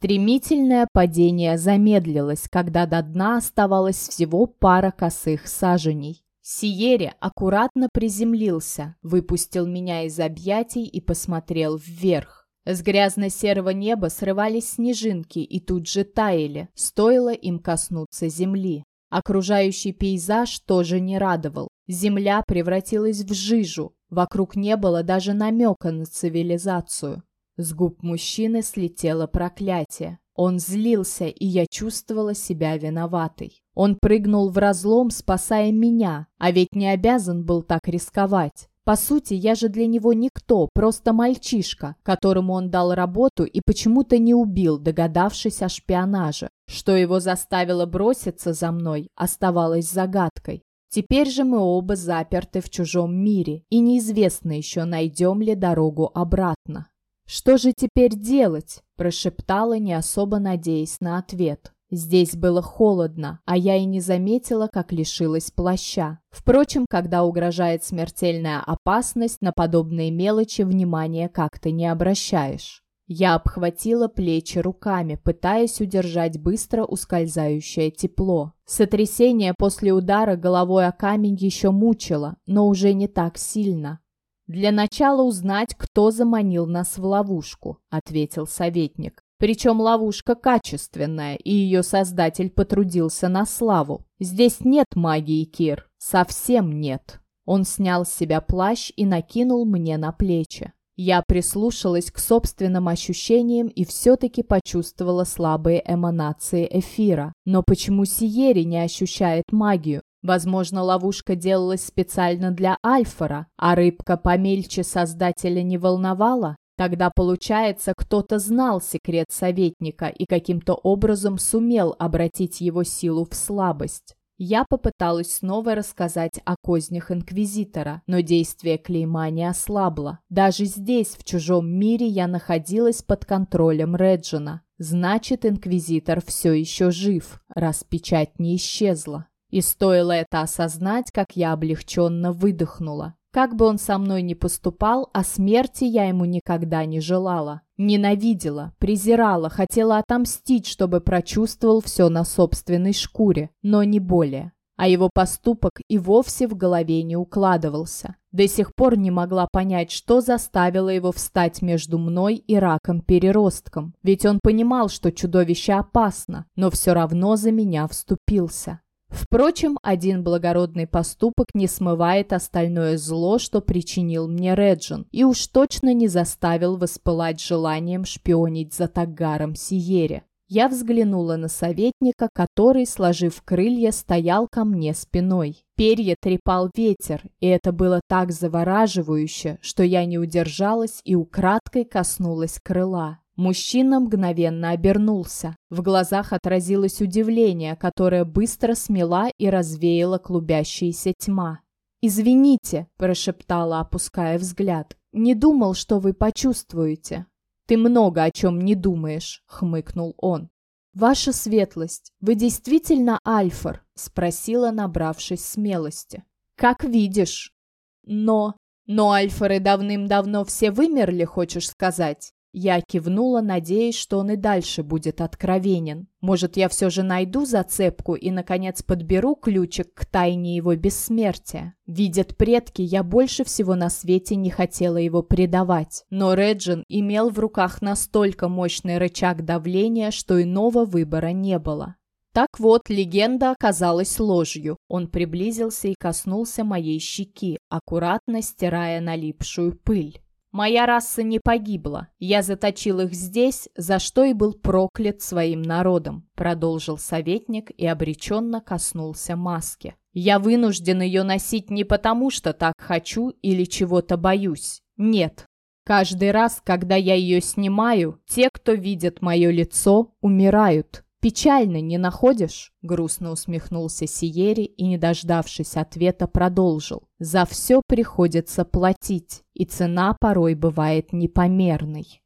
Стремительное падение замедлилось, когда до дна оставалось всего пара косых саженей. Сиере аккуратно приземлился, выпустил меня из объятий и посмотрел вверх. С грязно-серого неба срывались снежинки и тут же таяли, стоило им коснуться земли. Окружающий пейзаж тоже не радовал. Земля превратилась в жижу, вокруг не было даже намека на цивилизацию. С губ мужчины слетело проклятие. Он злился, и я чувствовала себя виноватой. Он прыгнул в разлом, спасая меня, а ведь не обязан был так рисковать. По сути, я же для него никто, просто мальчишка, которому он дал работу и почему-то не убил, догадавшись о шпионаже. Что его заставило броситься за мной, оставалось загадкой. Теперь же мы оба заперты в чужом мире, и неизвестно еще, найдем ли дорогу обратно. «Что же теперь делать?» – прошептала, не особо надеясь на ответ. Здесь было холодно, а я и не заметила, как лишилась плаща. Впрочем, когда угрожает смертельная опасность, на подобные мелочи внимания как-то не обращаешь. Я обхватила плечи руками, пытаясь удержать быстро ускользающее тепло. Сотрясение после удара головой о камень еще мучило, но уже не так сильно. «Для начала узнать, кто заманил нас в ловушку», — ответил советник. «Причем ловушка качественная, и ее создатель потрудился на славу. Здесь нет магии, Кир, совсем нет». Он снял с себя плащ и накинул мне на плечи. Я прислушалась к собственным ощущениям и все-таки почувствовала слабые эманации эфира. Но почему Сиери не ощущает магию? Возможно, ловушка делалась специально для Альфора, а рыбка помельче создателя не волновала? Тогда, получается, кто-то знал секрет советника и каким-то образом сумел обратить его силу в слабость. Я попыталась снова рассказать о кознях Инквизитора, но действие клейма не ослабло. Даже здесь, в чужом мире, я находилась под контролем Реджина. Значит, Инквизитор все еще жив, раз печать не исчезла. И стоило это осознать, как я облегченно выдохнула. Как бы он со мной ни поступал, о смерти я ему никогда не желала. Ненавидела, презирала, хотела отомстить, чтобы прочувствовал все на собственной шкуре, но не более. А его поступок и вовсе в голове не укладывался. До сих пор не могла понять, что заставило его встать между мной и раком-переростком. Ведь он понимал, что чудовище опасно, но все равно за меня вступился. Впрочем, один благородный поступок не смывает остальное зло, что причинил мне Реджин, и уж точно не заставил воспылать желанием шпионить за Тагаром Сиере. Я взглянула на советника, который, сложив крылья, стоял ко мне спиной. Перья трепал ветер, и это было так завораживающе, что я не удержалась и украдкой коснулась крыла. Мужчина мгновенно обернулся. В глазах отразилось удивление, которое быстро смела и развеяла клубящаяся тьма. «Извините», – прошептала, опуская взгляд. «Не думал, что вы почувствуете». «Ты много о чем не думаешь», – хмыкнул он. «Ваша светлость, вы действительно Альфор?» – спросила, набравшись смелости. «Как видишь». «Но...» «Но Альфоры давным-давно все вымерли, хочешь сказать?» Я кивнула, надеясь, что он и дальше будет откровенен. Может, я все же найду зацепку и, наконец, подберу ключик к тайне его бессмертия. Видят предки, я больше всего на свете не хотела его предавать. Но Реджин имел в руках настолько мощный рычаг давления, что иного выбора не было. Так вот, легенда оказалась ложью. Он приблизился и коснулся моей щеки, аккуратно стирая налипшую пыль. Моя раса не погибла. Я заточил их здесь, за что и был проклят своим народом», продолжил советник и обреченно коснулся маски. «Я вынужден ее носить не потому, что так хочу или чего-то боюсь. Нет. Каждый раз, когда я ее снимаю, те, кто видит мое лицо, умирают. «Печально, не находишь?» — грустно усмехнулся Сиери и, не дождавшись ответа, продолжил. «За все приходится платить, и цена порой бывает непомерной».